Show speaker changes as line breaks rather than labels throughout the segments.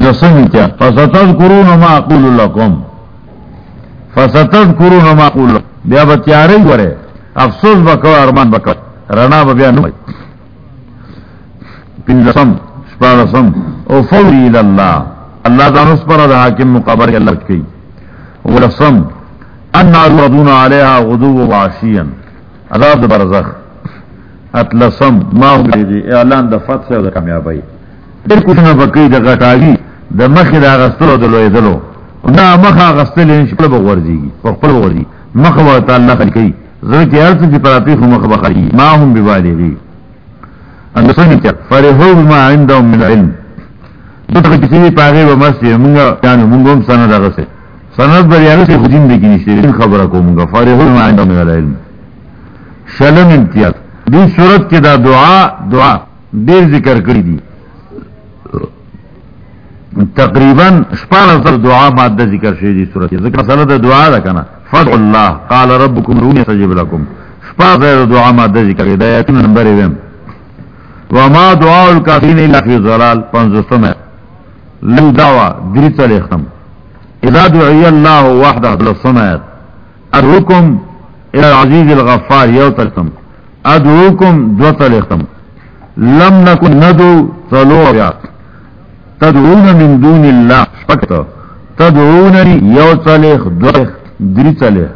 لسمی کیا؟ فستذکرون ما اقول لکم فستذکرون ما اقول لکم بیا بتیاری گورے۔ افسوس بکو ارمان بکو رنا بیا نو پن لسم شپا لسم او فوری الاللہ اللہ۔ دانس پر دا حاکم مقابر کے اللہ کی ولسم ان عرضون علیہا غدو و عاشیا۔ عذاب برزخ۔ اتلسم ما ہو گئی اعلان دا فتح و دا کامیابی۔ دیر کچھ نہ بکی دا غٹاگی د مخ دا غستلو دلو دلو نا مخ غستل ان شپل بغورځي په خپل بغورځي مخ و تعالی خلقي زه چې ارث چې پراتی خو مخ بخري ما هم ببالغي ان څنګه چې فرحو بما عندهم من علم. دغه چې په پاغه و مسجد مونږه کانو مونږ هم سند راغسه سند بری هغه څه خدین دي کې نشته. خبره کومه فرحو بما عندهم من علم شلم امتیاز. دی صورت کې دا دعا دعا ډیر ذکر کړی دي. تقریباً شپارہ سر دعا مادہ ذکر شیدی صورت. ذکر سرد دعا دا کنا. فضع اللہ، قال ربکم رونی سجب لکم. شپارہ سر دعا مادہ ذکر دا. یتن نمبر ایم وما دعا الكافرین اللہ فی ظلال پنزو سمع لن دعوة دریت الیختم اذا دعی اللہ وحدہ دل سمعت ادعوکم الى العزیز الغفار یوت الیختم ادعوکم دوت الیختم لم نکن ندو صلو بیات تدعون من دون اللہ فقط تدعوننی یو صلیخ دوخ دری صلیخ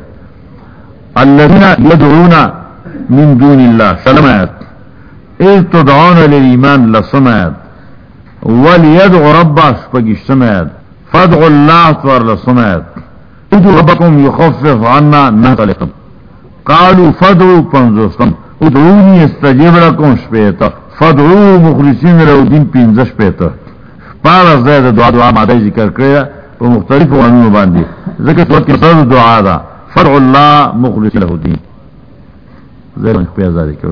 الذین یدعون من دون اللہ سلام آیت. اذ تدعون للایمان لسم آیت. ولیدعو رب شپگش سم آیت. فدعو اللہ توار لسم آیت. ادعو ربکم یخفف عنا نصلیخ قالوا فدعو پنزوستم ادعونی استجیب لکم شپیتا فدعو مخلصین رو دین پینزش پیتا پارا دے دعا دعا مادہ ذکر کرے تو مختلف عنو باندی ذکر صورت کی صورت دعا دا. فرع اللہ مخلص لہو دین زید پیازا ذکر